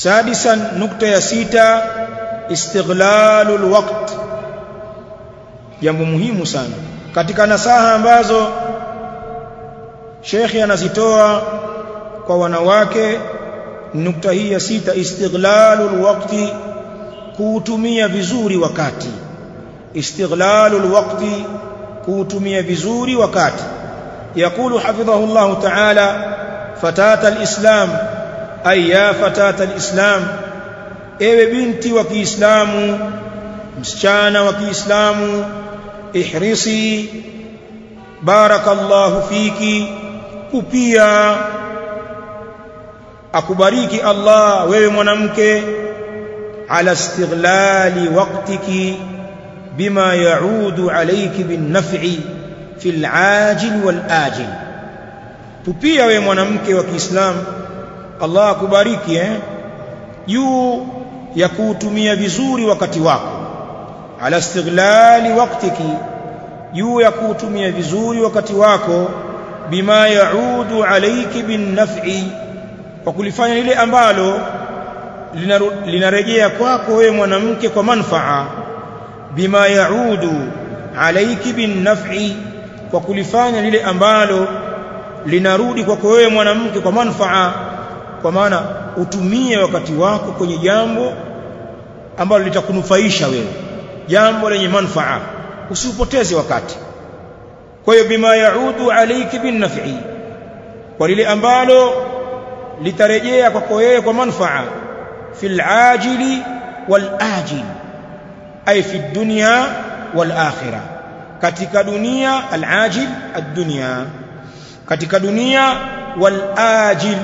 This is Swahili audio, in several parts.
sadisan nukta ya sita istighlalu alwaqt jambo muhimu sana katika nasaha ambazo shekhi anazitoa kwa wanawake nukta hii ya sita istighlalu alwaqti kuutumia vizuri wakati istighlalu alwaqti kuutumia vizuri wakati يقول حفظه الله تعالى فتاة الإسلام أي يا فتاة الإسلام أي بنتي وكي إسلام مسجان وكي إسلام احرصي بارك الله فيك كبيا أكبريك الله ويمنمك على استغلال وقتك بما يعود عليك بالنفع في العاجل والآجل. كبيا ويمنمك وكي وكي إسلام. Allah akubariki eh? Juu ya kuutumia vizuri wakati wako. Ala istighlali waqtiki juu ya kuutumia vizuri wakati wako bima yaudu alayki bin naf'i kwa kulifanya lile ambalo linarejea kwako wewe mwanamke kwa manfaa. Bima yaudu alayki bin naf'i kwa kulifanya lile ambalo linarudi kwako wewe mwanamke kwa manfaa kwa maana utumie wakati wako kwenye jambo ambalo litakunufaisha wewe. Jambo lenye manfaa. Usiupoteze wakati. Kwa hiyo bima yaudu alayki bin naf'i. Kwa lile ambalo litarejea kwako wewe kwa manfaa. Fil ajili wal ajil. Ay fi dunya wal akhirah katika dunia al ajil ad-dunya katika dunia wal ajil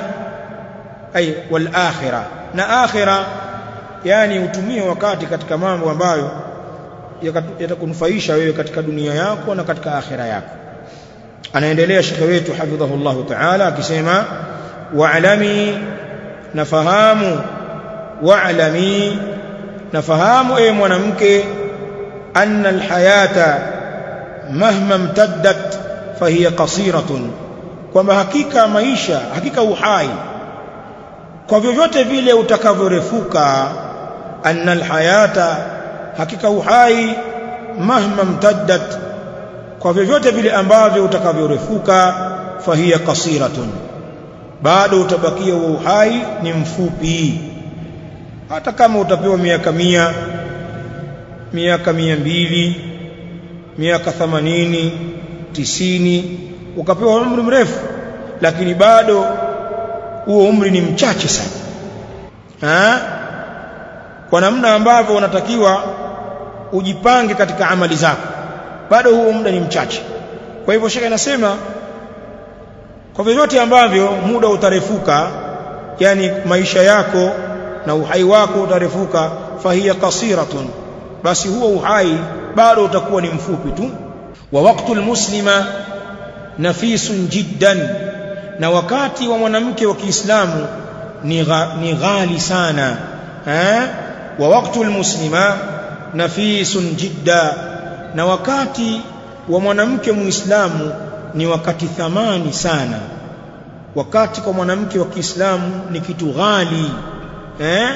ay wal akhirah. Na akhirah yani utumie wakati katika mambo ambayo yatakunufaisha wewe katika dunia yako na katika akhira yako. Anaendelea shekhe wetu hafidhahullahu ta'ala akisema wa'lami nafahamu wa'lami nafahamu ewe mwanamke anna alhayata mahma imtaddat fahiya qasiratun. Kwamba hakika maisha hakika uhai kwa vyovyote vile utakavyorefuka anna alhayata hakika uhai mahma mtaddat kwa vyovyote vile ambavyo utakavyorefuka fahiya kasiratun bado utabakia wa uhai ni mfupi. Hata kama utapewa miaka mia miaka mia mbili miaka thamanini tisini ukapewa umri mrefu lakini bado huo umri ni mchache sana. Ha? kwa namna ambavyo unatakiwa ujipange katika amali zako. Bado huo muda ni mchache. Kwa hivyo shekhe anasema kwa vyovyote ambavyo muda utarefuka yani maisha yako na uhai wako utarefuka fahiya kasiratun basi huo uhai bado utakuwa ni mfupi tu. Wa waqtul muslima nafisun jiddan na wakati wa mwanamke wa Kiislamu ni, ni ghali sana eh wa waqtu almuslima nafisun jidda na wakati wa mwanamke muislamu ni wakati thamani sana. Wakati kwa mwanamke wa Kiislamu ni kitu ghali eh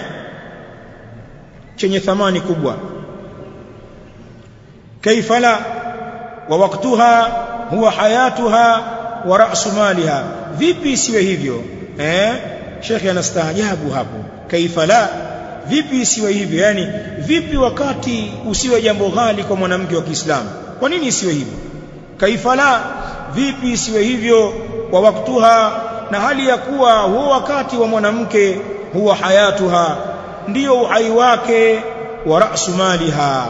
chenye thamani kubwa. Kaifa la wa waktuha huwa hayatuha wa ra'su maliha. Vipi isiwe hivyo? Eh? Shekhi anastaajabu hapo. Kaifa la? Vipi isiwe hivyo? Yani vipi wakati usiwe jambo ghali kwa mwanamke wa Kiislamu? Kwa nini isiwe hivyo? Kaifa la? Vipi isiwe hivyo wa waktuha? Na hali ya kuwa huo wakati wa mwanamke huwa hayatuha. Ndiyo uhai wake wa ra'su maliha.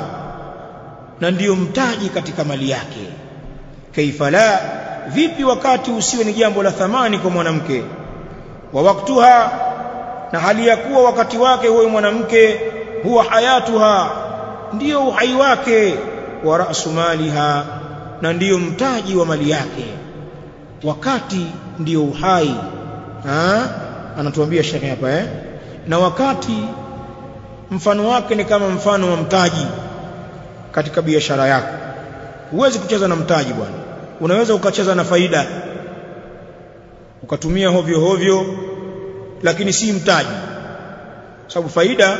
Na ndiyo mtaji katika mali yake. Kaifa la vipi wakati usiwe ni jambo la thamani kwa mwanamke? Wa waktuha na hali ya kuwa wakati wake huyo mwanamke huwa hayatuha ndiyo uhai wake. Wa ra'su maliha na ndiyo mtaji wa mali yake. Wakati ndiyo uhai. Ha? anatuambia shekhe hapa eh? Na wakati mfano wake ni kama mfano wa mtaji katika biashara yako. Huwezi kucheza na mtaji bwana unaweza ukacheza na faida. Ukatumia hovyo hovyo lakini si mtaji. Sababu faida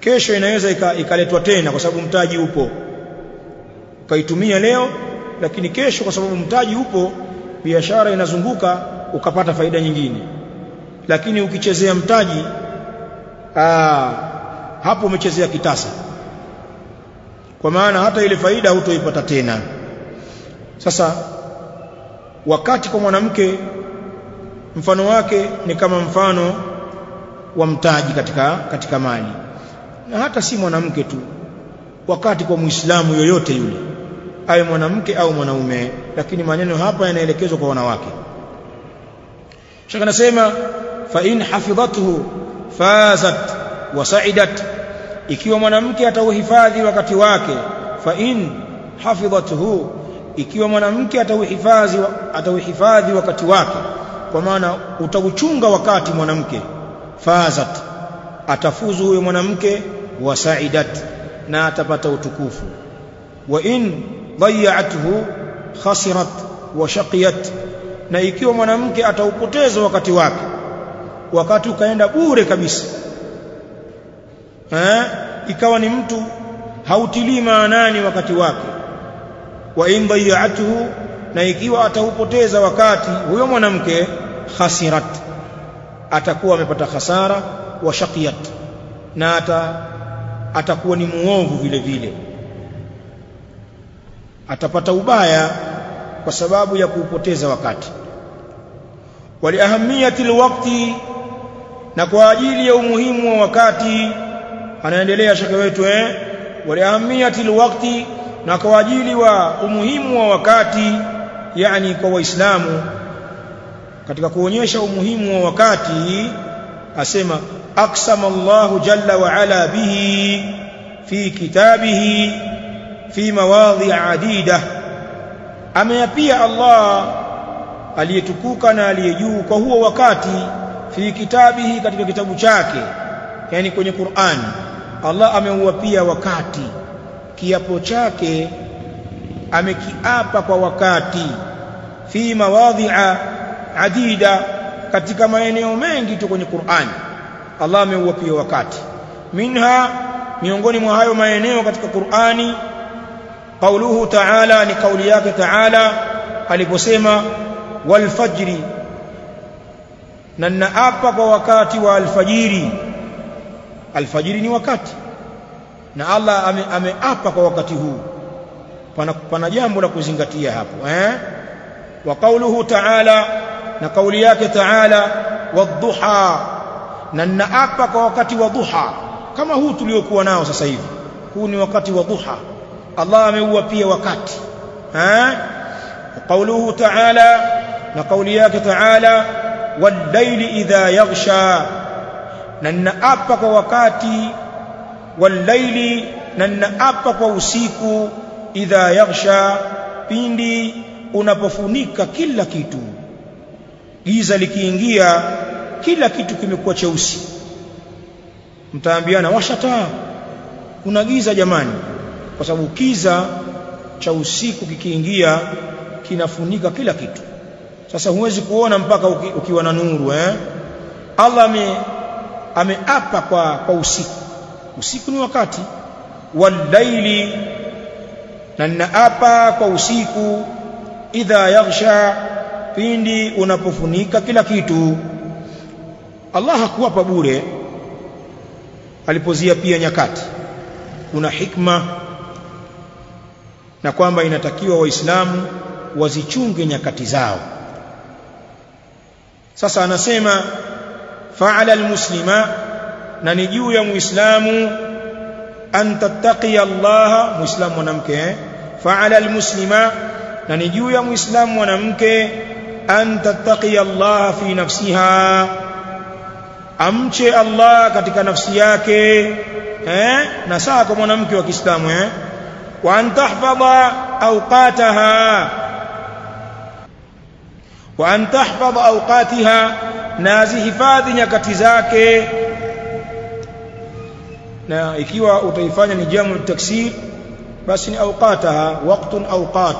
kesho inaweza ikaletwa tena kwa sababu mtaji upo. Ukaitumia leo lakini kesho kwa sababu mtaji upo biashara inazunguka ukapata faida nyingine. Lakini ukichezea mtaji aa, hapo umechezea kitasa. Kwa maana hata ile faida hutoipata tena sasa wakati kwa mwanamke mfano wake ni kama mfano wa mtaji katika katika mali. Na hata si mwanamke tu wakati kwa muislamu yoyote yule awe mwanamke au mwanaume lakini maneno hapa yanaelekezwa kwa wanawake. Shaka anasema fa in hafidhatuhu fazat wa sa'idat. Ikiwa mwanamke atauhifadhi wakati wake fa in hafidhathu ikiwa mwanamke atauhifadhi atauhifadhi wakati wake kwa maana utauchunga wakati mwanamke fazat atafuzu huyo mwanamke wasaidat na atapata utukufu. Wa in dhayaathu khasirat wa shaqiyat na ikiwa mwanamke ataupoteza wakati wake wakati ukaenda bure kabisa eh ikawa ni mtu hautilii maanani wakati wake wa in dhayathu na ikiwa ataupoteza wakati huyo mwanamke khasirat atakuwa amepata hasara wa shaqiyat na ata atakuwa ni muovu vile vile. Atapata ubaya kwa sababu ya kuupoteza wakati. Waliahamiyati alwaqti na kwa ajili ya umuhimu wa wakati anaendelea shaka wetu eh? Waliahamiyati alwaqti na kwa ajili wa umuhimu wa wakati yani kwa waislamu katika kuonyesha umuhimu wa wakati asema aqsama Allahu jalla wa ala bihi fi kitabihi fi mawadhi adida. Ameyapia Allah aliyetukuka na aliyejuu kwa huo wakati fi kitabihi katika kitabu chake yani kwenye Qur'an. Allah ameuapia wakati kiapo chake amekiapa kwa wakati fi mawadhi'a adida katika maeneo mengi tu kwenye Qur'an. Allah ameuapia wakati. Minha miongoni mwa hayo maeneo katika Qur'ani qauluhu ta'ala ni kauli yake ta'ala aliposema walfajri na naapa kwa wakati wa alfajiri. Alfajiri ni wakati na Allah ameapa ame kwa wakati huu. Pana, pana jambo la kuzingatia hapo eh? Wa kauluhu ta'ala na kauli yake ta'ala wadhuha na naapa kwa wakati wa dhuha kama huu tuliokuwa nao sasa hivi. Huu ni wakati wa dhuha Allah ameua pia wakati eh? Kauluhu ta'ala na kauli yake ta'ala wal-layli idha yaghsha. Na naapa kwa wakati wal-layli na naapa kwa usiku idha yaghsha pindi unapofunika kila kitu. Giza likiingia kila kitu kimekuwa cheusi. Mtaambiana washata kuna giza jamani kwa sababu kiza cha usiku kikiingia kinafunika kila kitu. Sasa huwezi kuona mpaka uki, ukiwa na nuru eh? Allah ame ameapa kwa kwa usiku usiku ni wakati. Walaili na naapa kwa usiku idha yaghsha pindi unapofunika kila kitu. Allah hakuwapa bure alipozia pia nyakati. Kuna hikma na kwamba inatakiwa waislamu wazichunge nyakati zao. Sasa anasema fa'ala almuslima na ni juu ya muislamu an tattaqiya Allah muislamu mwanamke eh? fa'ala almuslima na ni juu ya muislamu mwanamke an tattaqiya Allah fi nafsiha amche Allah katika nafsi yake eh na saa kwa mwanamke wa Kiislamu eh wa an tahfadha awqataha wa an tahfadha awqatiha na zihifadhi nyakati zake na ikiwa utaifanya ni jamu taksir basi ni awqataha waqtun awqat.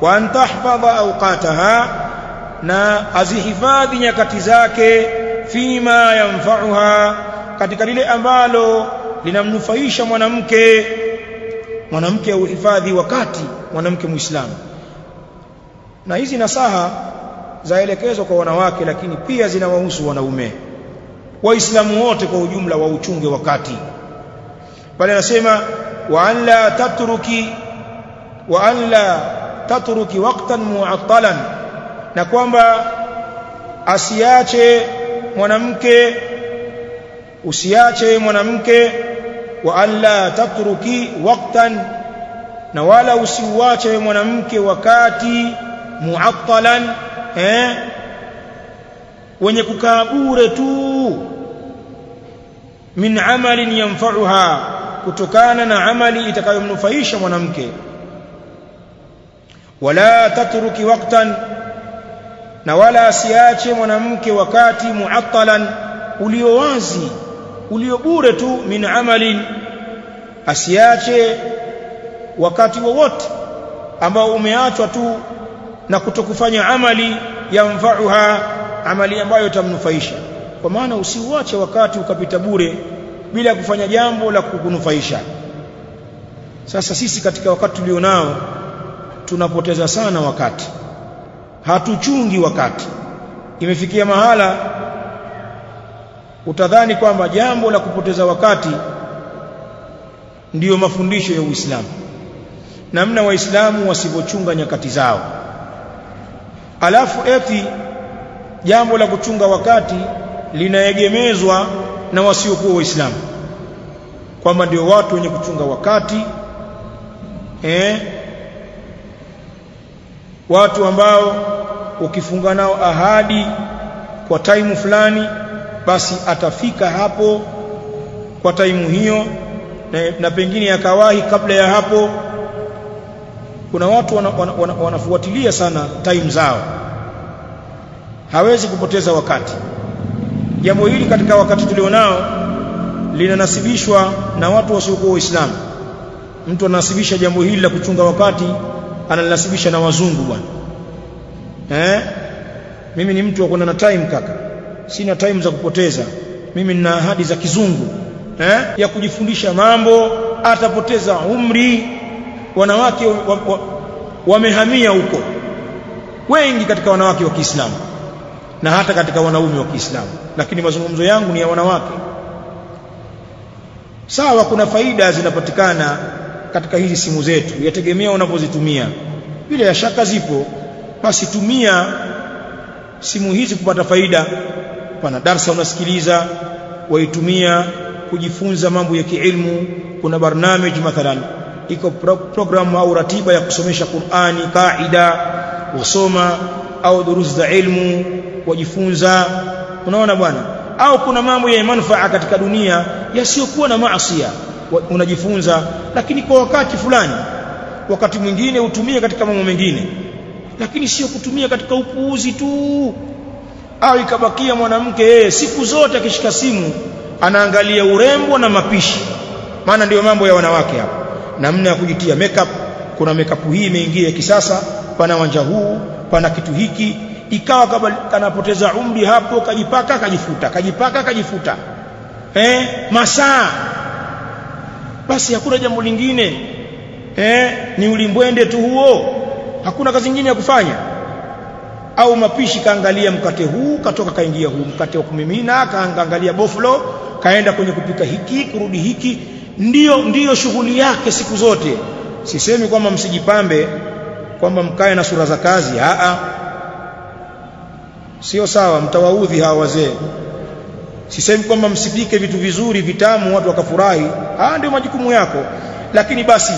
Wa an tahfadha awqataha na azihifadhi nyakati zake fima yanfa'uha katika lile ambalo linamnufaisha mwanamke. Mwanamke uhifadhi wakati mwanamke muislamu. Na hizi nasaha zaelekezwa kwa wanawake lakini pia zinawahusu wanaume. Waislamu wote kwa ujumla wa uchunge wakati pale anasema wa an la tatruki wa an la tatruki waqtan mu'attalan. Na kwamba asiache mwanamke usiache mwanamke wa an la tatruki waqtan na wala usiuache mwanamke wakati mu'attalan eh wenye kukaa bure tu min amalin yanfa'uha kutokana na amali itakayomnufaisha mwanamke. Wala tatruki waqtan na wala asiache mwanamke wakati muattalan ulio wazi ulio bure tu min amali asiache wakati wowote ambao umeachwa tu na kutokufanya amali yamfauha amali ambayo itamnufaisha. Kwa maana usiuache wakati ukapita bure bila kufanya jambo la kukunufaisha. Sasa sisi katika wakati tulionao tunapoteza sana wakati. Hatuchungi wakati. Imefikia mahala utadhani kwamba jambo la kupoteza wakati ndiyo mafundisho ya Uislamu. Namna waislamu wasivyochunga nyakati zao. Alafu eti jambo la kuchunga wakati linaegemezwa na wasiokuwa waislamu. Kwamba ndio watu wenye kuchunga wakati eh? Watu ambao ukifunga nao ahadi kwa taimu fulani basi atafika hapo kwa taimu hiyo na, na pengine akawahi kabla ya hapo. Kuna watu wana, wana, wana, wanafuatilia sana time zao. Hawezi kupoteza wakati jambo hili katika wakati tulionao linanasibishwa na watu wasiokuwa waislamu. Mtu anasibisha jambo hili la kuchunga wakati analinasibisha na wazungu bwana. Eh? Mimi ni mtu wa kwenda na time kaka. Sina time za kupoteza. Mimi nina ahadi za kizungu. Eh? Ya kujifundisha mambo atapoteza umri. Wanawake wamehamia wa, wa, wa huko. Wengi katika wanawake wa Kiislamu na hata katika wanaume wa Kiislamu. Lakini mazungumzo yangu ni ya wanawake. Sawa kuna faida zinapatikana katika hizi simu zetu. Yategemea unapozitumia bila ya shaka zipo. Basi tumia simu hizi kupata faida. Pana darsa unasikiliza waitumia kujifunza mambo ya kiilmu. Kuna barnamij mathalan. Iko pro programu au ratiba ya kusomesha Qur'ani kaida wasoma au durusi za ilmu wajifunza unaona bwana? Au kuna mambo ya manufaa katika dunia yasiyokuwa na maasiya. Unajifunza lakini kwa wakati fulani. Wakati mwingine utumie katika mambo mengine lakini sio kutumia katika upuuzi tu. Au ikabakia mwanamke yeye siku zote akishika simu anaangalia urembo na mapishi. Maana ndiyo mambo ya wanawake hapa. Namna ya kujitia makeup. Kuna makeup hii imeingia kisasa pana wanja huu pana kitu hiki ikawa kanapoteza umri hapo kajipaka kajifuta kajipaka kajifuta. Eh masaa. Basi hakuna jambo lingine. Eh ni ulimbwende tu huo. Hakuna kazi nyingine ya kufanya. Au mapishi kaangalia mkate huu katoka kaingia huu mkate wa kumimina kaangalia boflo kaenda kwenye kupika hiki kurudi hiki. Ndiyo ndiyo shughuli yake siku zote. Sisemi kwamba msijipambe kwamba mkae na sura za kazi. A sio sawa mtawaudhi hawa wazee. Sisemi kwamba msipike vitu vizuri vitamu watu wakafurahi. Ah ndio majukumu yako. Lakini basi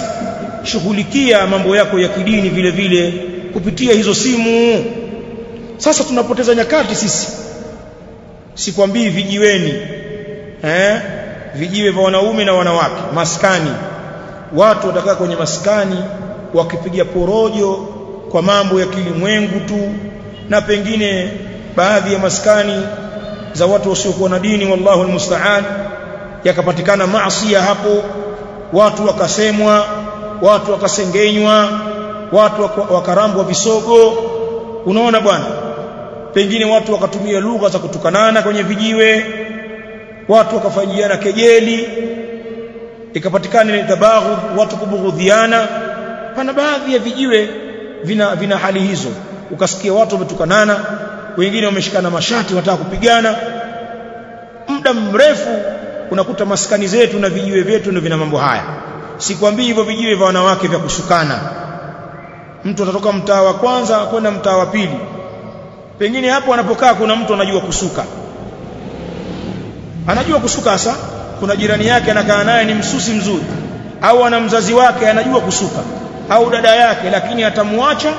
shughulikia mambo yako ya kidini vile vile kupitia hizo simu. Sasa tunapoteza nyakati sisi. Sikwambii vijiweni eh? Vijiwe vya wanaume na wanawake maskani. Watu watakaa kwenye maskani wakipiga porojo kwa mambo ya kilimwengu tu na pengine baadhi ya maskani za watu wasiokuwa na dini wallahu almusta'an yakapatikana maasi hapo. Watu wakasemwa watu wakasengenywa watu wakarambwa visogo. Unaona bwana pengine watu wakatumia lugha za kutukanana kwenye vijiwe watu wakafanyiana kejeli ikapatikana ni tabaghudh watu kubughudhiana pana baadhi ya vijiwe vina, vina hali hizo ukasikia watu wametukanana wengine wameshikana mashati wanataka kupigana. Muda mrefu unakuta maskani zetu na vijiwe vyetu ndio vina mambo haya. Sikwambii hivyo vijiwe vya wanawake vya kusukana. Mtu atatoka mtaa wa kwanza kwenda mtaa wa pili. Pengine hapo anapokaa kuna mtu anajua kusuka. Anajua kusuka hasa kuna jirani yake anakaa naye ni msusi mzuri. Au ana mzazi wake anajua kusuka. Au dada yake lakini atamwacha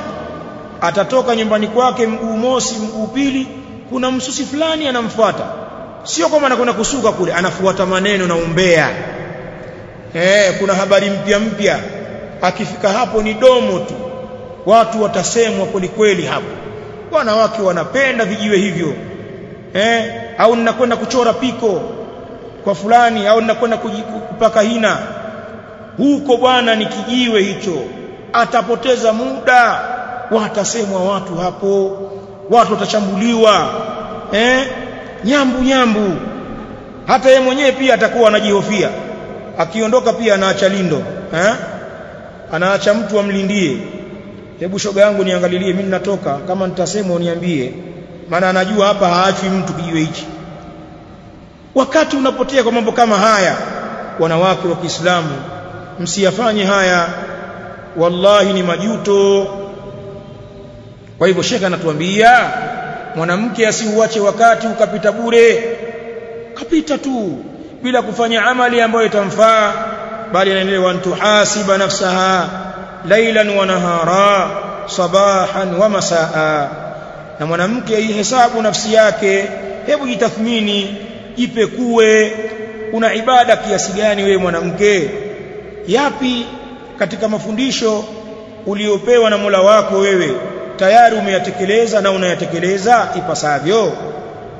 atatoka nyumbani kwake mguu mosi mguu pili kuna msusi fulani anamfuata. Sio kama anakwenda kusuka kule anafuata maneno na umbea. Eh kuna habari mpya mpya. Akifika hapo ni domo tu. Watu watasemwa kweli kweli hapo. Wanawake wanapenda vijiwe hivyo. Eh au ninakwenda kuchora piko kwa fulani au ninakwenda kupaka hina. Huko bwana ni kijiwe hicho. Atapoteza muda watasemwa watu hapo. Watu watachambuliwa eh? Nyambu nyambu. Hata yeye mwenyewe pia atakuwa anajihofia. Akiondoka pia anaacha lindo. Eh anaacha mtu amlindie. Hebu shoga yangu niangalilie mimi natoka. Kama nitasemwa uniambie. Maana anajua hapa haachwi mtu kijiwe hichi. Wakati unapotea kwa mambo kama haya wanawake wa Kiislamu msiyafanye haya. Wallahi ni majuto kwa hivyo shekha anatuambia mwanamke asiuache wakati ukapita bure. Kapita tu bila kufanya amali ambayo itamfaa bali anaendelea wantuhasiba nafsaha lailan wa nahara sabahan wa masaa. Na mwanamke aihesabu nafsi yake hebu jitathmini jipekue una ibada kiasi gani wewe mwanamke? Yapi katika mafundisho uliopewa na Mola wako wewe tayari umeyatekeleza na unayatekeleza ipasavyo?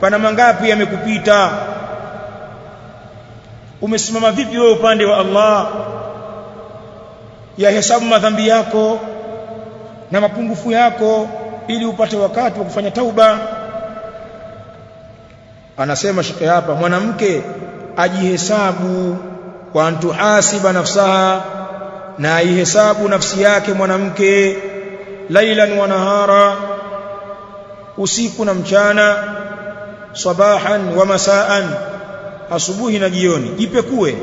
Pana mangapi yamekupita? Umesimama vipi wewe upande wa Allah? Ya hesabu madhambi yako na mapungufu yako ili upate wakati wa kufanya tauba. Anasema shekhe hapa mwanamke ajihesabu wa antuhasiba nafsaha na aihesabu nafsi yake mwanamke lailan wa nahara usiku na mchana sabahan wa masaan asubuhi na jioni jipekue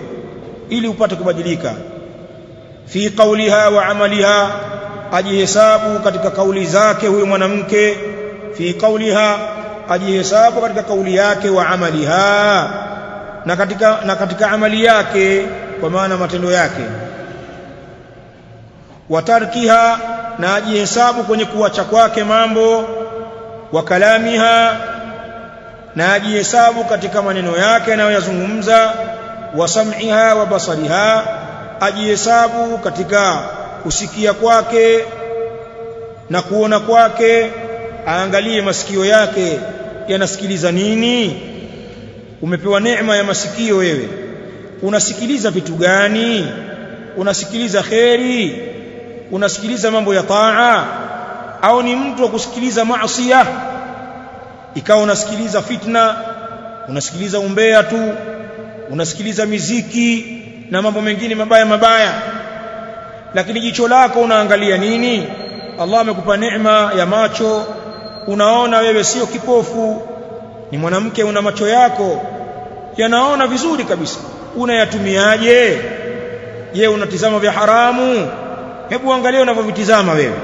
ili upate kubadilika. Fi qawliha wa amaliha ajihesabu katika kauli zake huyo mwanamke. Fi qawliha ajihesabu katika kauli yake wa amaliha na katika na katika amali yake kwa maana matendo yake. Watarkiha na ajihesabu kwenye kuacha kwake mambo wa kalamiha na ajihesabu katika maneno yake anayoyazungumza wa sam'iha wa basariha ajihesabu katika kusikia kwake na kuona kwake aangalie masikio yake yanasikiliza nini? Umepewa neema ya masikio wewe. Unasikiliza vitu gani? Unasikiliza kheri unasikiliza mambo ya taa au ni mtu wa kusikiliza maasiya? Ikawa unasikiliza fitna unasikiliza umbea tu unasikiliza miziki na mambo mengine mabaya mabaya. Lakini jicho lako unaangalia nini? Allah amekupa neema ya macho. Unaona wewe sio kipofu ni mwanamke una macho yako yanaona vizuri kabisa. Unayatumiaje? Je unatizama vya haramu hebu angalia unavyovitizama wewe.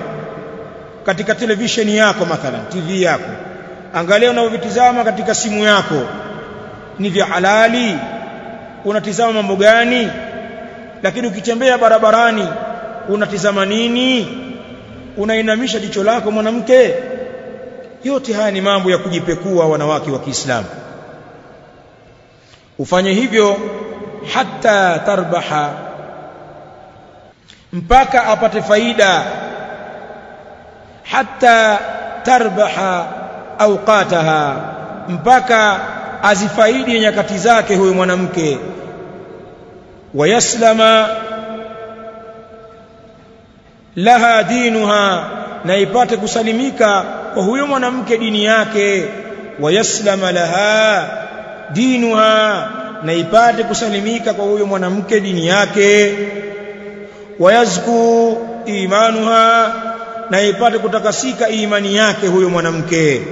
Katika televisheni yako mathalan TV yako. Angalia unavyovitizama katika simu yako. Ni vya halali. Unatizama mambo gani? Lakini ukitembea barabarani unatizama nini? Unainamisha jicho lako mwanamke? Yote haya ni mambo ya kujipekua wanawake wa Kiislamu. Ufanye hivyo hata tarbaha mpaka apate faida. Hatta tarbaha awqataha mpaka azifaidi nyakati zake huyo mwanamke. Wayaslama laha dinuha na ipate kusalimika kwa huyo mwanamke dini yake. Wayaslama laha dinuha na ipate kusalimika kwa huyo mwanamke dini yake wayazku imanuha na ipate kutakasika imani yake huyo mwanamke.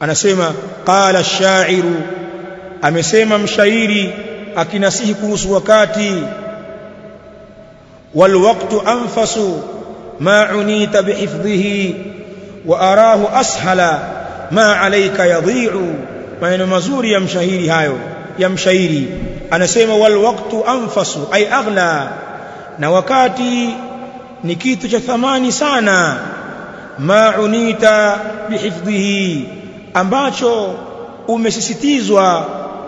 Anasema qala ash-sha'iru amesema mshairi akinasihi kuhusu wakati walwaqtu anfasu ma unita bihifdhihi wa arahu ashala ma alayka yadhi'u. Maneno mazuri ya mshairi hayo ya mshairi anasema wal waqtu anfasu ay aghla na wakati ni kitu cha thamani sana ma unita bihifdhihi ambacho umesisitizwa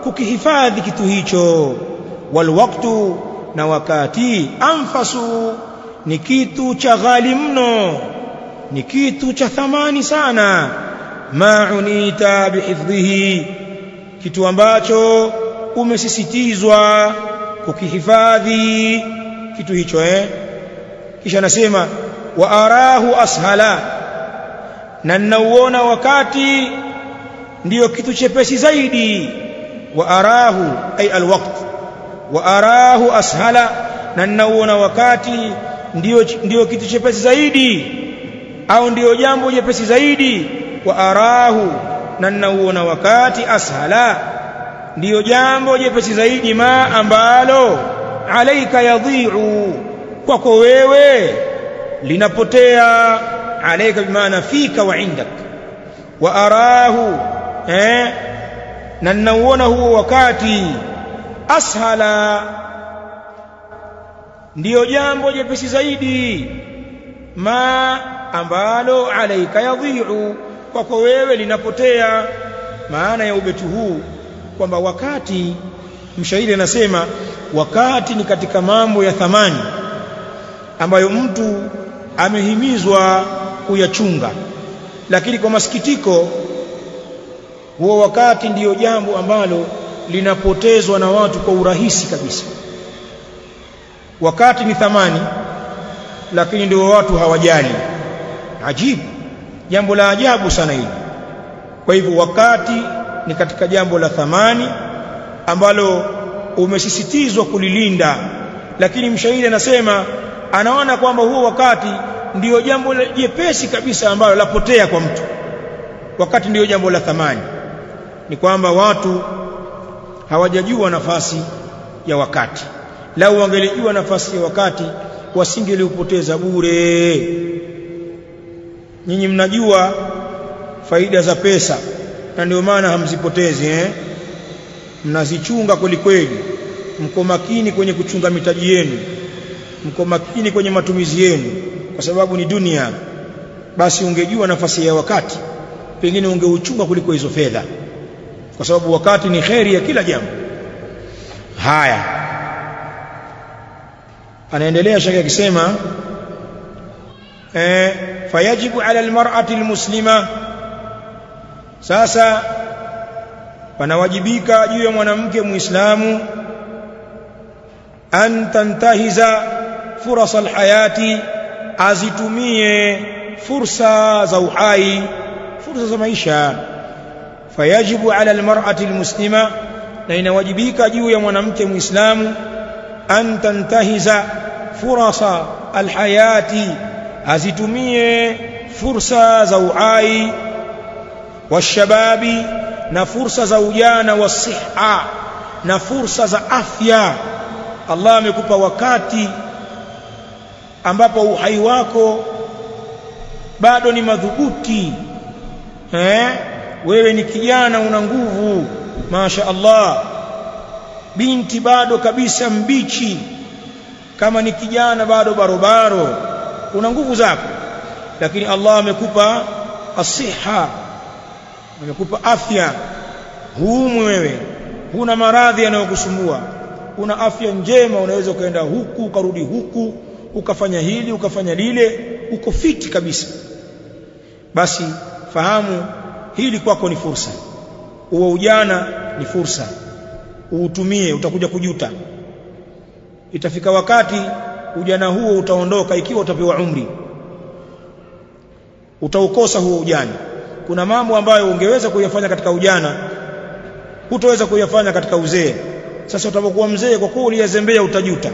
kukihifadhi kitu hicho. Wal waqtu na wakati anfasu ni kitu cha ghali mno ni kitu cha thamani sana. Ma unita bihifdhihi kitu ambacho umesisitizwa kukihifadhi kitu hicho eh? Kisha anasema wa arahu ashala na ninauona wakati ndiyo kitu chepesi zaidi. Wa arahu ay alwaqt. Wa arahu ashala na ninauona wakati ndiyo ndiyo kitu chepesi zaidi au ndiyo jambo jepesi zaidi. Wa arahu na ninauona wakati ashala ndiyo jambo jepesi zaidi ma ambalo alaika yadhi'u kwako wewe linapotea. Alaika bimaana fika wa indak wa arahu eh na ninauona huo wakati ashala. Ndiyo jambo jepesi zaidi ma ambalo alaika yadhi'u kwako wewe linapotea. Maana ya ubetu huu kwamba wakati mshairi anasema wakati ni katika mambo ya thamani ambayo mtu amehimizwa kuyachunga. Lakini kwa masikitiko huo wakati ndiyo jambo ambalo linapotezwa na watu kwa urahisi kabisa. Wakati ni thamani lakini ndio watu hawajali. Ajibu. Jambo la ajabu sana hili. Kwa hivyo wakati ni katika jambo la thamani ambalo umesisitizwa kulilinda. Lakini mshahidi anasema anaona kwamba huo wakati ndiyo jambo jepesi kabisa ambalo lapotea kwa mtu. Wakati ndiyo jambo la thamani. Ni kwamba watu hawajajua nafasi ya wakati. Lau wangelijua nafasi ya wakati wasingeliupoteza bure. Nyinyi mnajua faida za pesa na ndio maana hamzipotezi eh? Mnazichunga kweli kweli. Mko makini kwenye kuchunga mitaji yenu. Mko makini kwenye matumizi yenu kwa sababu ni dunia. Basi ungejua nafasi ya wakati pengine ungeuchunga kuliko hizo fedha. Kwa sababu wakati ni kheri ya kila jambo. Haya. Anaendelea shaka akisema eh fayajibu ala almar'ati almuslima sasa panawajibika juu ya mwanamke muislamu an tantahiza furasa alhayati azitumie fursa za uhai fursa za maisha. Fayajibu ala almar'ati almuslima na inawajibika juu ya mwanamke muislamu an tantahiza furasa alhayati azitumie fursa za uhai washababi na fursa za ujana wa siha na fursa za afya. Allah amekupa wakati ambapo uhai wako bado ni madhubuti. Eh wewe ni kijana una nguvu. Masha Allah. Binti bado kabisa mbichi. Kama ni kijana bado barobaro. Una nguvu zako. Lakini Allah amekupa asiha amekupa afya. Huumwi wewe huna maradhi yanayokusumbua. Una afya njema unaweza ukaenda huku ukarudi huku ukafanya hili ukafanya lile uko fiti kabisa. Basi fahamu hili kwako ni fursa. Uwe ujana ni fursa. Uutumie utakuja kujuta. Itafika wakati ujana huo utaondoka ikiwa utapewa umri. Utaukosa huo ujana kuna mambo ambayo ungeweza kuyafanya katika ujana hutoweza kuyafanya katika uzee. Sasa utapokuwa mzee kwa kuwa uliyazembea utajuta.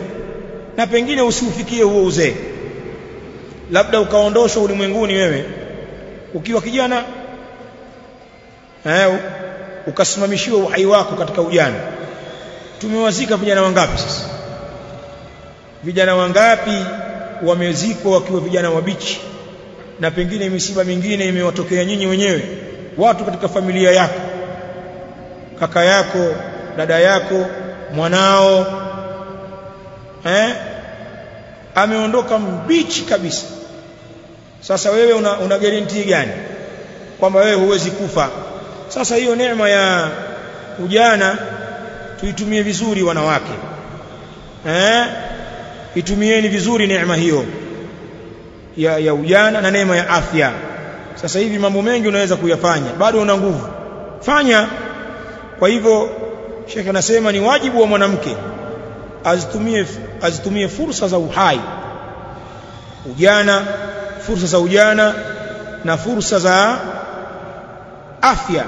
Na pengine usiufikie huo uzee. Labda ukaondoshwa ulimwenguni wewe ukiwa kijana eh ukasimamishiwa uhai wako katika ujana. Tumewazika vijana wangapi sasa? Vijana wangapi wamezikwa wakiwa vijana wabichi na pengine misiba mingine imewatokea nyinyi wenyewe watu katika familia yako kaka yako dada yako mwanao eh? Ameondoka mbichi kabisa. Sasa wewe una, una guarantee gani? Kwamba wewe huwezi kufa. Sasa hiyo neema ya ujana tuitumie vizuri wanawake eh? Itumieni vizuri neema hiyo ya, ya ujana na neema ya afya. Sasa hivi mambo mengi unaweza kuyafanya bado una nguvu. Fanya. Kwa hivyo shekhe anasema ni wajibu wa mwanamke azitumie azitumie fursa za uhai. Ujana fursa za ujana na fursa za afya.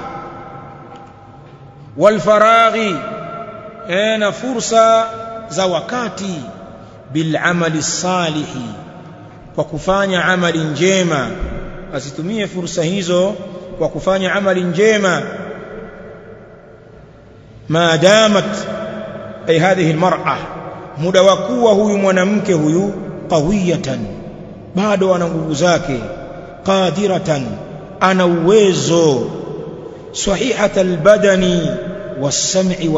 Walfaraghi e, na fursa za wakati. Bil amali salihi kwa kufanya amali njema. Asitumie fursa hizo kwa kufanya amali njema. Maadamat ay hadhihi almar'a muda wa kuwa huyu mwanamke huyu qawiyatan bado ana nguvu zake qadiratan ana uwezo. Sahihata albadani was-sam'i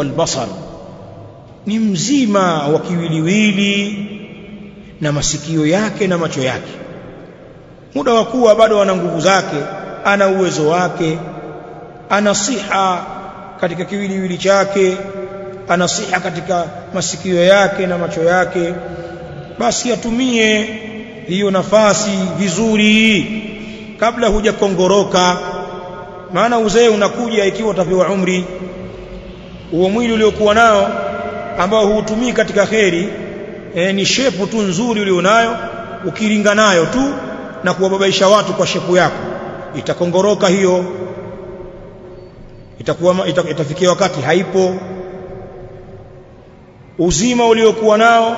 ni mzima wa kiwiliwili na masikio yake na macho yake. Muda wa kuwa bado ana nguvu zake ana uwezo wake ana siha katika kiwiliwili chake ana siha katika masikio yake na macho yake basi atumie hiyo nafasi vizuri kabla hujakongoroka. Maana uzee unakuja ikiwa utapewa umri. Huo mwili uliokuwa nao ambao huutumii katika kheri e, ni shepu tu nzuri ulionayo ukiringa nayo tu na kuwababaisha watu kwa shepu yako. Itakongoroka hiyo. Itakuwa ita, itafikia wakati haipo. Uzima uliokuwa nao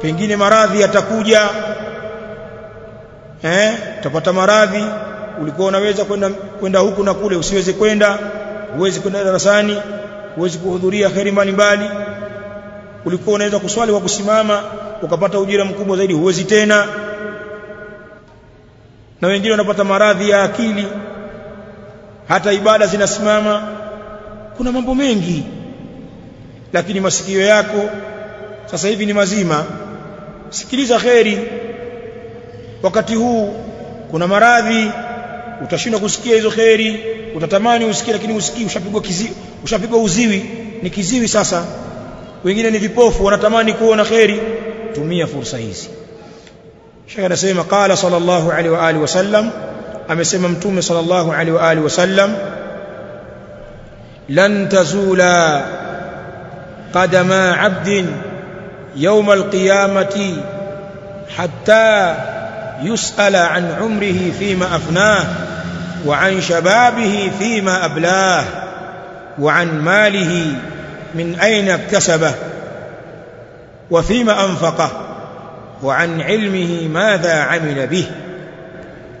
pengine maradhi yatakuja. Eh utapata maradhi. Ulikuwa unaweza kwenda kwenda huku na kule usiweze kwenda. Huwezi kwenda darasani. Huwezi kuhudhuria kheri mbalimbali ulikuwa unaweza kuswali kwa kusimama ukapata ujira mkubwa zaidi huwezi tena. Na wengine wanapata maradhi ya akili hata ibada zinasimama. Kuna mambo mengi lakini masikio yako sasa hivi ni mazima. Sikiliza kheri. Wakati huu kuna maradhi utashindwa kusikia hizo kheri utatamani usikie lakini usikii ushapigwa kiziwi ushapigwa uziwi. Ni kiziwi sasa wengine ni vipofu wanatamani kuona kheri tumia fursa hizi Sheikh anasema qala sallallahu alaihi wa alihi wasallam amesema mtume sallallahu alaihi wa alihi wasallam lan tazula qadama 'abdin يوم القيامة حتى يسأل عن عمره فيما أفناه وعن شبابه فيما أبلاه وعن ماله من أين اكتسبه وفيما أنفقه وعن علمه ماذا عمل به.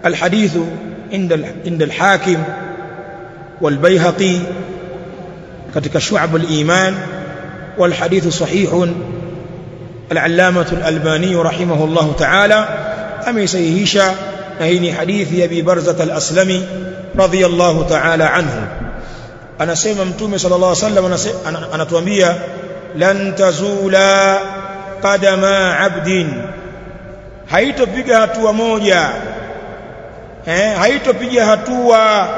الحديث عند الحاكم والبيهقي كتك شعب الإيمان والحديث صحيح. العلامة الألباني رحمه الله تعالى أمي سيهيشا نهيني حديث أبي برزة الأسلمي رضي الله تعالى عنه. أنا سيما متومي صلى الله عليه وسلم أنا, أنا تومبيا لن تزولا قدم عبد haitopiga hatua moja eh haitopiga hatua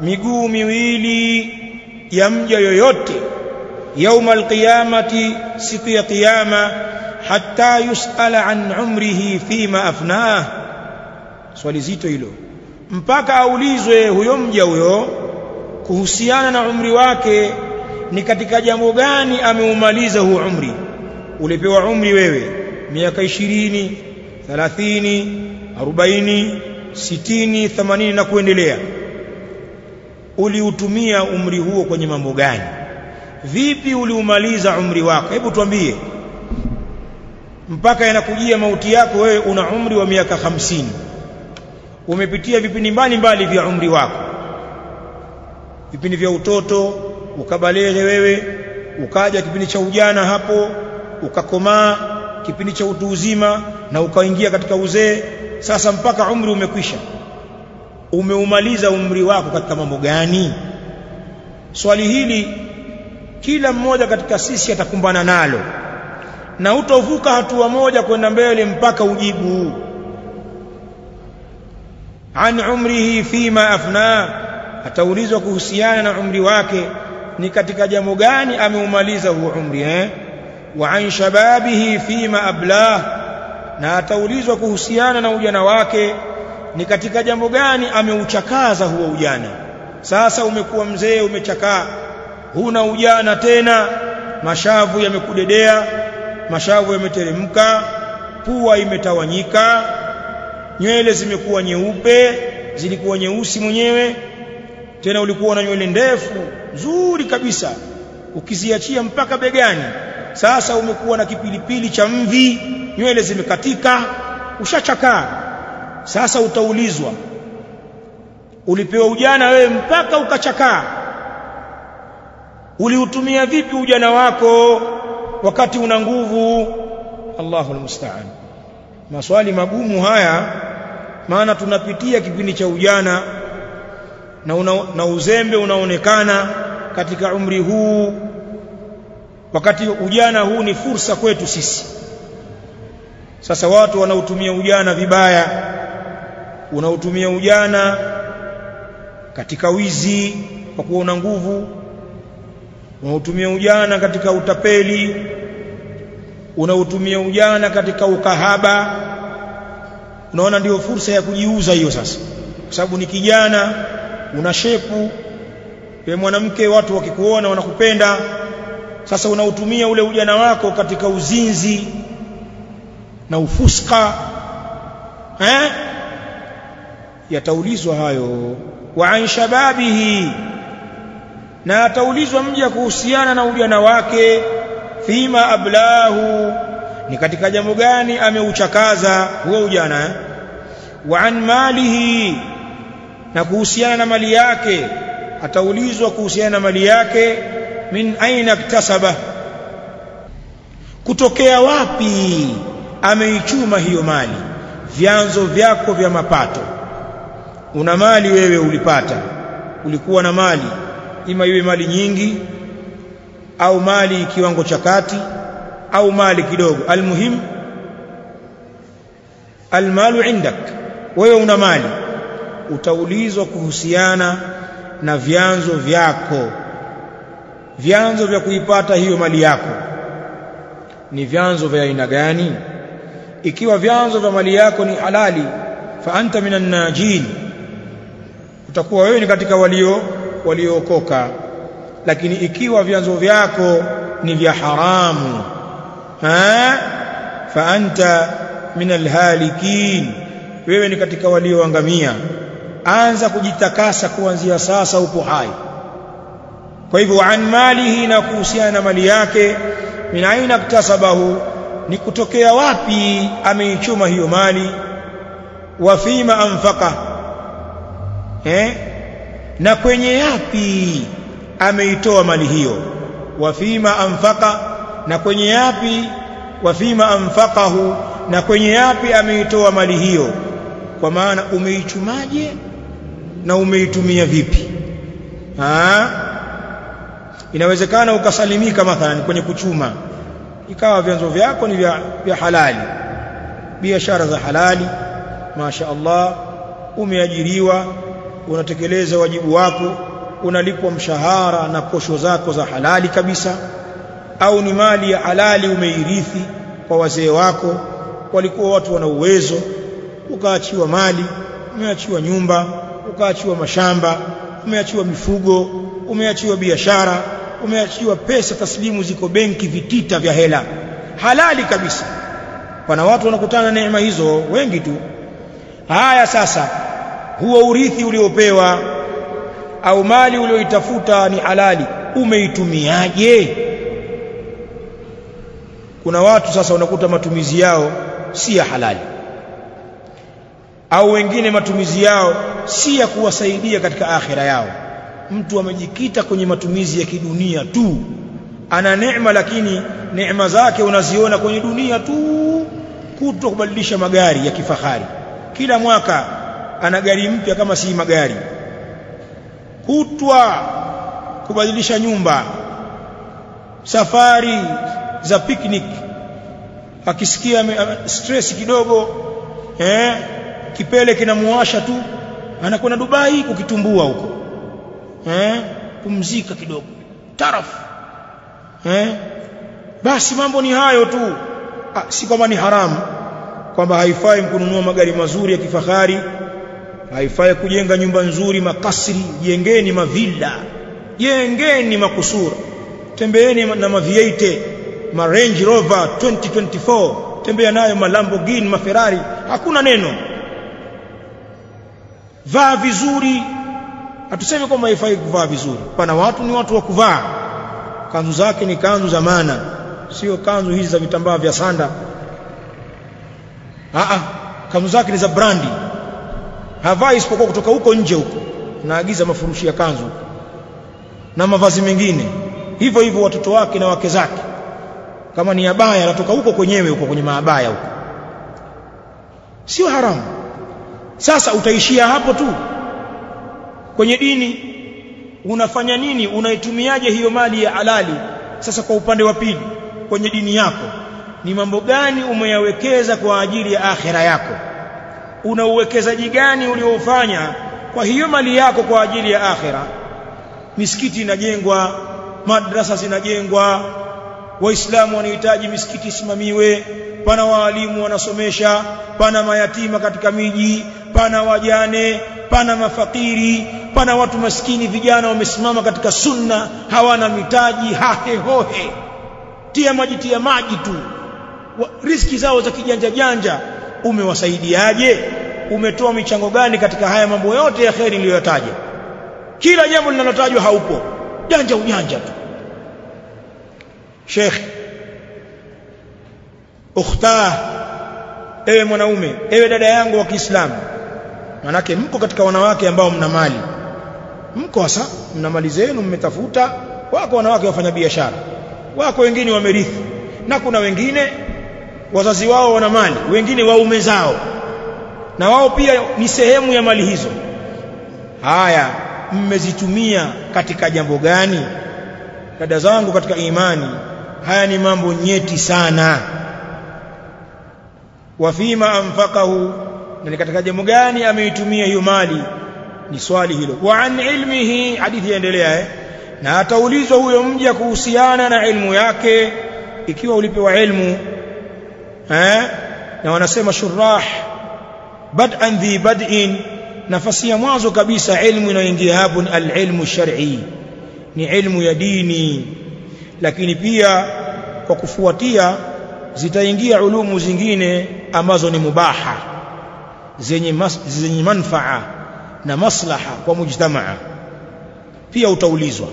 miguu miwili ya mja yoyote يوم القيامة siku ya kiyama hatta yusala an umrihi fima afnah swali zito hilo mpaka aulizwe huyo mja huyo kuhusiana na umri wake ni katika jambo gani ameumaliza huu umri? Ulipewa umri wewe miaka ishirini thalathini arobaini sitini themanini na kuendelea. Uliutumia umri huo kwenye mambo gani? Vipi uliumaliza umri wako? Hebu tuambie. Mpaka yanakujia mauti yako wewe una umri wa miaka hamsini. Umepitia vipindi mbalimbali vya umri wako vipindi vya utoto ukabalehe wewe ukaja kipindi cha ujana hapo ukakomaa kipindi cha utu uzima na ukaingia katika uzee sasa mpaka umri umekwisha. Umeumaliza umri wako katika mambo gani? Swali hili kila mmoja katika sisi atakumbana nalo na utovuka hatua moja kwenda mbele mpaka ujibu. An umrihi fima afna ataulizwa kuhusiana na umri wake ni katika jambo gani ameumaliza huo umri eh? Wa an shababihi fima ablah na ataulizwa kuhusiana na ujana wake ni katika jambo gani ameuchakaza huo ujana? Sasa umekuwa mzee umechakaa huna ujana tena mashavu yamekudedea mashavu yameteremka pua imetawanyika nywele zimekuwa nyeupe zilikuwa nyeusi mwenyewe tena ulikuwa na nywele ndefu nzuri kabisa ukiziachia mpaka begani. Sasa umekuwa na kipilipili cha mvi nywele zimekatika ushachakaa. Sasa utaulizwa ulipewa ujana wewe mpaka ukachakaa? Uliutumia vipi ujana wako wakati una nguvu? Allahu almusta'an maswali magumu haya maana tunapitia kipindi cha ujana na, una, na uzembe unaonekana katika umri huu. Wakati ujana huu ni fursa kwetu sisi. Sasa watu wanaotumia ujana vibaya unaotumia ujana katika wizi kwa kuwa una nguvu unaotumia ujana katika utapeli unaotumia ujana katika ukahaba unaona ndio fursa ya kujiuza hiyo sasa. Kwa sababu ni kijana una shepu wewe mwanamke watu wakikuona wanakupenda. Sasa unautumia ule ujana wako katika uzinzi na ufuska eh? Yataulizwa hayo. Wa an shababihi na ataulizwa mja kuhusiana na ujana wake. Fima ablahu ni katika jambo gani ameuchakaza huo ujana eh? wa an malihi na kuhusiana na mali yake ataulizwa kuhusiana na mali yake min aina iktasaba. Kutokea wapi ameichuma hiyo mali? Vyanzo vyako vya mapato. Una mali wewe ulipata. Ulikuwa na mali. Ima iwe mali nyingi au mali kiwango cha kati au mali kidogo. Almuhim almalu indak. Wewe una mali utaulizwa kuhusiana na vyanzo vyako. Vyanzo vya kuipata hiyo mali yako ni vyanzo vya aina gani? Ikiwa vyanzo vya mali yako ni halali fa anta minan najin utakuwa wewe ni katika walio waliookoka. Lakini ikiwa vyanzo vyako ni vya haramu ha? Fa anta minal halikin wewe ni katika walioangamia anza kujitakasa kuanzia sasa upo hai. Kwa hivyo an malihi na kuhusiana na mali yake min aina iktasabahu ni kutokea wapi ameichuma hiyo mali? Wa fima anfaka eh? Na kwenye yapi ameitoa mali hiyo? Wa fima anfaka na kwenye yapi? Wa fima anfaqahu na kwenye yapi ameitoa mali hiyo? Kwa maana umeichumaje na umeitumia vipi? Ha? inawezekana ukasalimika mathalan kwenye kuchuma. Ikawa vyanzo vyako ni vya, vya halali. Biashara za halali masha Allah umeajiriwa unatekeleza wajibu wako unalipwa mshahara na posho zako za halali kabisa au ni mali ya halali umeirithi kwa wazee wako walikuwa watu wana uwezo ukaachiwa mali umeachiwa nyumba ukaachiwa mashamba umeachiwa mifugo umeachiwa biashara umeachiwa pesa taslimu ziko benki vitita vya hela. Halali kabisa. Pana watu wanakutana na neema hizo wengi tu. Haya sasa huo urithi uliopewa au mali ulioitafuta ni halali umeitumiaje? Kuna watu sasa unakuta matumizi yao si ya halali. Au wengine matumizi yao si ya kuwasaidia katika akhira yao. Mtu amejikita kwenye matumizi ya kidunia tu. Ana neema lakini neema zake unaziona kwenye dunia tu. Kuto kubadilisha magari ya kifahari. Kila mwaka ana gari mpya kama si magari. Kutwa kubadilisha nyumba. Safari za picnic. Akisikia stress kidogo eh kipele kinamuasha tu anakwenda Dubai kukitumbua huko. Eh? Kumzika kidogo. Tarafu. Eh? Basi mambo ni hayo tu. Ah, si kwamba ni haramu kwamba haifai kununua magari mazuri ya kifahari haifai kujenga nyumba nzuri makasri jengeni mavilla jengeni makusura tembeeni na maviate ma Range Rover 2024 tembea nayo ma Lamborghini ma Ferrari. Hakuna neno vaa vizuri. Hatusemi kwamba haifai kuvaa vizuri. Pana watu ni watu wa kuvaa. Kanzu zake ni kanzu za maana. Sio kanzu hizi za vitambaa vya sanda. A kanzu zake ni za brandi. Havai isipokuwa kutoka huko nje huko. Naagiza mafurushi ya kanzu na mavazi mengine. Hivyo hivyo watoto wake na wake zake. Kama ni abaya anatoka huko kwenyewe huko kwenye maabaya huko. Sio haramu sasa utaishia hapo tu. Kwenye dini unafanya nini? Unaitumiaje hiyo mali ya halali? Sasa kwa upande wa pili kwenye dini yako ni mambo gani umeyawekeza kwa ajili ya akhira yako? Una uwekezaji gani uliofanya kwa hiyo mali yako kwa ajili ya akhira misikiti inajengwa madrasa zinajengwa waislamu wanahitaji misikiti isimamiwe pana waalimu wanasomesha pana mayatima katika miji pana wajane pana mafakiri pana watu maskini vijana wamesimama katika sunna hawana mitaji hahe hohe tia maji tia maji tu. Riski zao za kijanja janja umewasaidiaje? Umetoa michango gani katika haya mambo yote ya kheri niliyotaja kila jambo linalotajwa haupo. Janja ujanja tu. Sheikh ukhta ewe mwanaume ewe dada yangu wa Kiislamu manake mko katika wanawake ambao mna mali. Mko hasa mna mali zenu mmetafuta. Wako wanawake wafanya biashara. Wako wengine wamerithi. Na kuna wengine wazazi wao wana mali wengine waume zao. Na wao pia ni sehemu ya mali hizo. Haya mmezitumia katika jambo gani? Dada zangu katika imani haya ni mambo nyeti sana. Wafima anfaqahu na katika jambo gani ameitumia hiyo mali? Ni swali hilo. Wa an ilmihi hadithi yaendelea eh? Na ataulizwa huyo mja kuhusiana na ilmu yake ikiwa ulipewa ilmu eh? Na wanasema shurah bad'an dhi bad'in nafasi ya mwanzo kabisa ilmu inayoingia hapo ni al-ilmu shar'i ni ilmu ya dini. Lakini pia kwa kufuatia zitaingia ulumu zingine ambazo ni mubaha zenye mas, zenye manfaa na maslaha kwa mujtamaa. Pia utaulizwa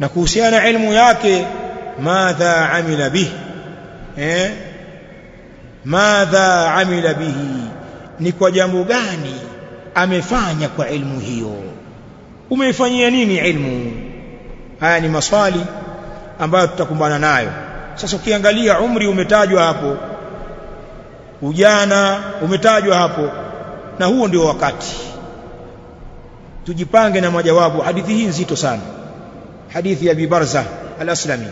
na kuhusiana ilmu yake madha amila bihi? Eh? Madha amila bihi? Ni kwa jambo gani amefanya kwa ilmu hiyo? Umeifanyia nini ilmu? Haya ni maswali ambayo tutakumbana nayo. Sasa ukiangalia umri umetajwa hapo ujana umetajwa hapo na huo ndio wakati. Tujipange na majawabu. Hadithi hii nzito sana. Hadithi ya Abi Barza al-Aslami